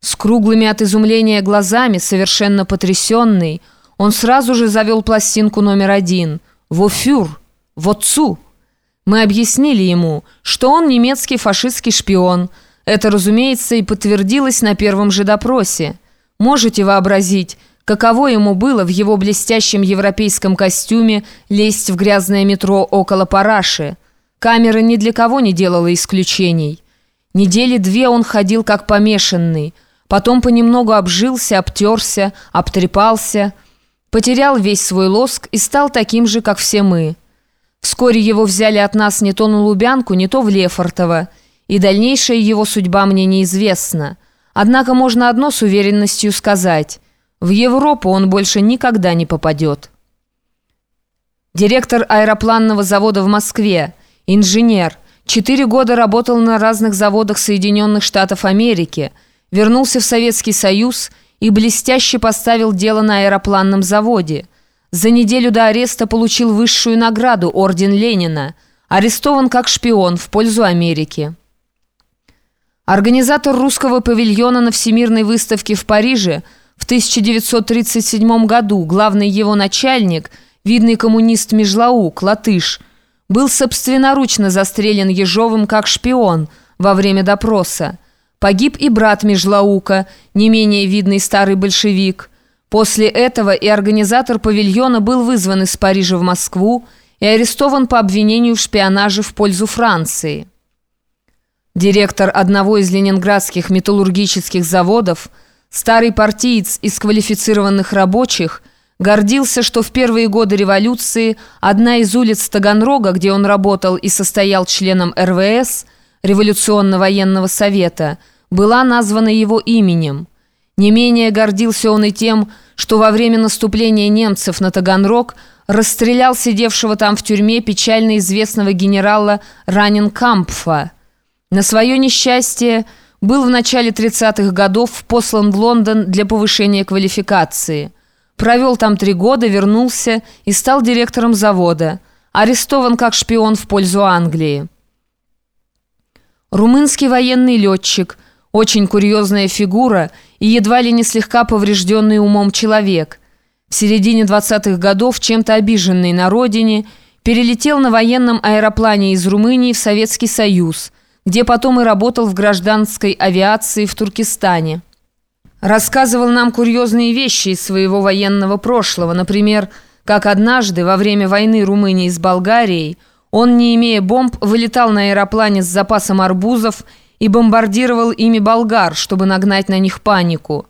С круглыми от изумления глазами, совершенно потрясенный, он сразу же завел пластинку номер один «Вофюр», «Воцу». Мы объяснили ему, что он немецкий фашистский шпион. Это, разумеется, и подтвердилось на первом же допросе. Можете вообразить, каково ему было в его блестящем европейском костюме лезть в грязное метро около Параши. Камера ни для кого не делала исключений. Недели две он ходил как помешанный, потом понемногу обжился, обтерся, обтрепался, потерял весь свой лоск и стал таким же, как все мы. Вскоре его взяли от нас не то на Лубянку, не то в Лефортово, и дальнейшая его судьба мне неизвестна. Однако можно одно с уверенностью сказать – в Европу он больше никогда не попадет. Директор аэропланного завода в Москве, инженер, четыре года работал на разных заводах Соединенных Штатов Америки, вернулся в Советский Союз и блестяще поставил дело на аэропланном заводе. За неделю до ареста получил высшую награду, орден Ленина, арестован как шпион в пользу Америки. Организатор русского павильона на Всемирной выставке в Париже – в 1937 году главный его начальник, видный коммунист Межлаук, латыш, был собственноручно застрелен Ежовым как шпион во время допроса. Погиб и брат Межлаука, не менее видный старый большевик. После этого и организатор павильона был вызван из Парижа в Москву и арестован по обвинению в шпионаже в пользу Франции. Директор одного из ленинградских металлургических заводов – Старый партиец из квалифицированных рабочих гордился, что в первые годы революции одна из улиц Таганрога, где он работал и состоял членом РВС, Революционно-военного совета, была названа его именем. Не менее гордился он и тем, что во время наступления немцев на Таганрог расстрелял сидевшего там в тюрьме печально известного генерала Раненкампфа. На свое несчастье – был в начале 30-х годов послан в Лондон для повышения квалификации. Провел там три года, вернулся и стал директором завода. Арестован как шпион в пользу Англии. Румынский военный летчик, очень курьезная фигура и едва ли не слегка поврежденный умом человек. В середине 20-х годов, чем-то обиженный на родине, перелетел на военном аэроплане из Румынии в Советский Союз – где потом и работал в гражданской авиации в Туркестане. Рассказывал нам курьезные вещи из своего военного прошлого, например, как однажды во время войны Румынии с Болгарией он, не имея бомб, вылетал на аэроплане с запасом арбузов и бомбардировал ими болгар, чтобы нагнать на них панику.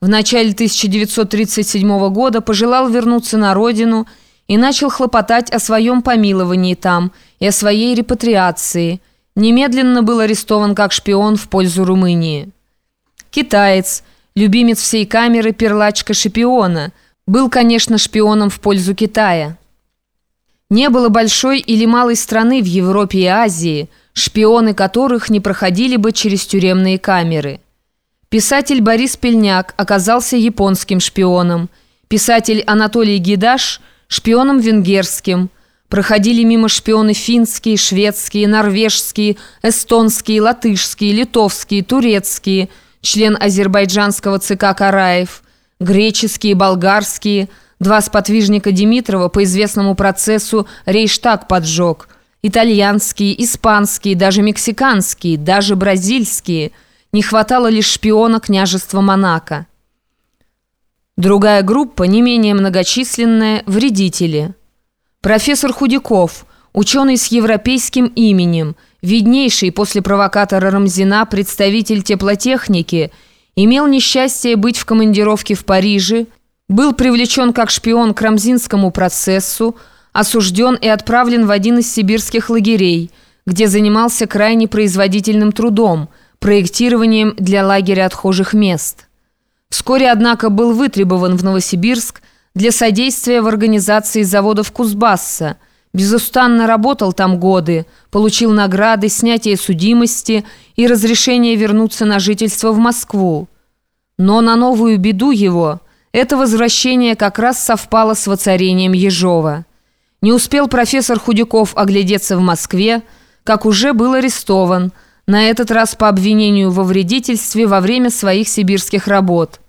В начале 1937 года пожелал вернуться на родину и начал хлопотать о своем помиловании там и о своей репатриации – немедленно был арестован как шпион в пользу Румынии. Китаец, любимец всей камеры перлачка Шипиона, был, конечно, шпионом в пользу Китая. Не было большой или малой страны в Европе и Азии, шпионы которых не проходили бы через тюремные камеры. Писатель Борис Пельняк оказался японским шпионом, писатель Анатолий Гидаш – шпионом венгерским – Проходили мимо шпионы финские, шведские, норвежские, эстонские, латышские, литовские, турецкие, член азербайджанского ЦК Караев, греческие, болгарские, два сподвижника Димитрова по известному процессу Рейштаг поджег, итальянские, испанские, даже мексиканские, даже бразильские. Не хватало лишь шпиона княжества Монако. Другая группа, не менее многочисленная, вредители – Профессор Худяков, ученый с европейским именем, виднейший после провокатора Рамзина представитель теплотехники, имел несчастье быть в командировке в Париже, был привлечен как шпион к Рамзинскому процессу, осужден и отправлен в один из сибирских лагерей, где занимался крайне производительным трудом, проектированием для лагеря отхожих мест. Вскоре, однако, был вытребован в Новосибирск, для содействия в организации заводов Кузбасса. Безустанно работал там годы, получил награды, снятие судимости и разрешение вернуться на жительство в Москву. Но на новую беду его это возвращение как раз совпало с воцарением Ежова. Не успел профессор Худяков оглядеться в Москве, как уже был арестован – на этот раз по обвинению во вредительстве во время своих сибирских работ.